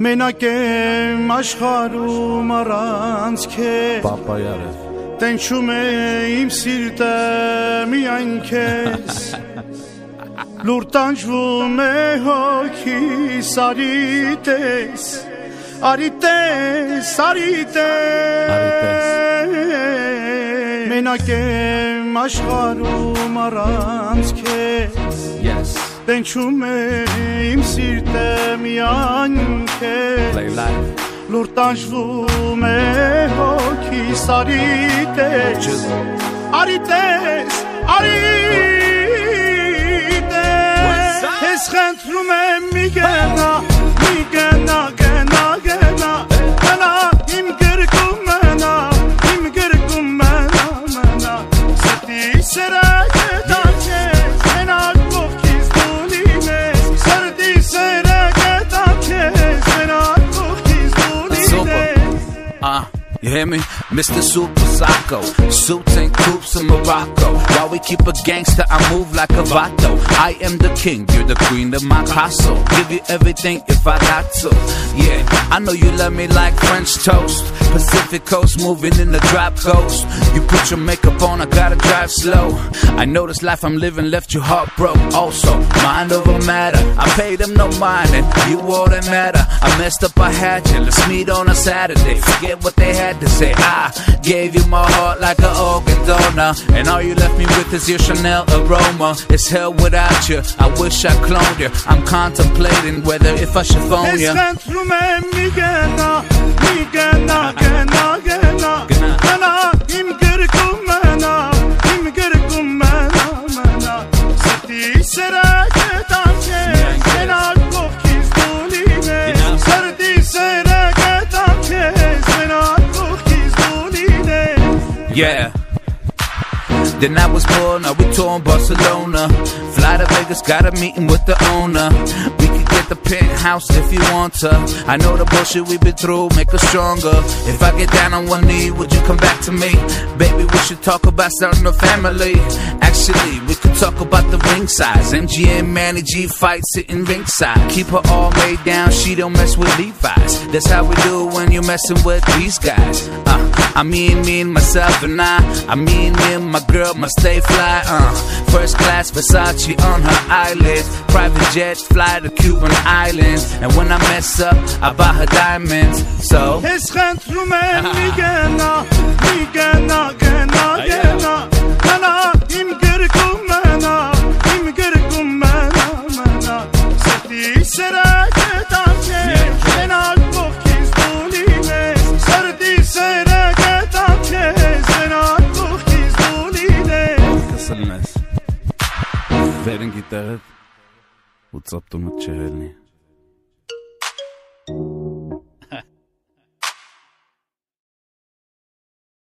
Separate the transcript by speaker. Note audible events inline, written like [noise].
Speaker 1: Մենակ եմ աշխարում առանց քեզ
Speaker 2: Պապայարը
Speaker 1: Տենչում է իմ սիրտը միայն քեզ [laughs] Լուր տանջվում է հոգիս արի տես Արի տես, արի տես Մենակ եմ աշխարում առանց քեզ
Speaker 2: Yes
Speaker 1: Տենչում է իմ սիրտը միայն քեզ
Speaker 2: Play life.
Speaker 1: Լուր տանջվում է հոգիս արի տես Արի տես, արի տես Ես խնդրում եմ մի գնա,
Speaker 2: you hear me? Mr. Super Psycho. Suits and coops in Morocco. While we keep a gangster, I move like a vato. I am the king, you're the queen of my castle. Give you everything if I got to. Yeah, I know you love me like French toast. Pacific coast, moving in the drop coast. You put your makeup on, I gotta drive slow. I know this life I'm living left you heartbroken. Also, mind over matter. I paid them no mind, and you that matter. I messed up, I had you. Let's meet on a Saturday. Forget what they had to say. I gave you my heart like an organ Corona. And all you left me with is your Chanel aroma. It's hell without you. I wish I cloned you. I'm contemplating whether if I should phone you. Yeah. Then I was born, now we touring Barcelona. Fly to Vegas, got a meeting with the owner. We get the penthouse if you want to. I know the bullshit we've been through, make us stronger. If I get down on one knee, would you come back to me? Baby, we should talk about starting a family. Actually, we could talk about the ring size. MGM, Manny G fight sitting ringside. Keep her all made down, she don't mess with Levi's. That's how we do when you're messing with these guys. Uh, I mean, me and myself and I. I mean, me and my girl must stay fly. Uh, First class Versace on her eyelids. Private jets fly to Cuban islands. And when I mess up, I buy her diamonds. So.
Speaker 1: عشقت رو من میگه نا میگه نا که نا که نا منا این گرگو منا این گرگو منا منا ستی سرکه تاچه سنال بخیز دولینه سردی سرکه تاچه سنال بخیز دولینه That's so
Speaker 2: nice. Верен гитарът от на Черелни.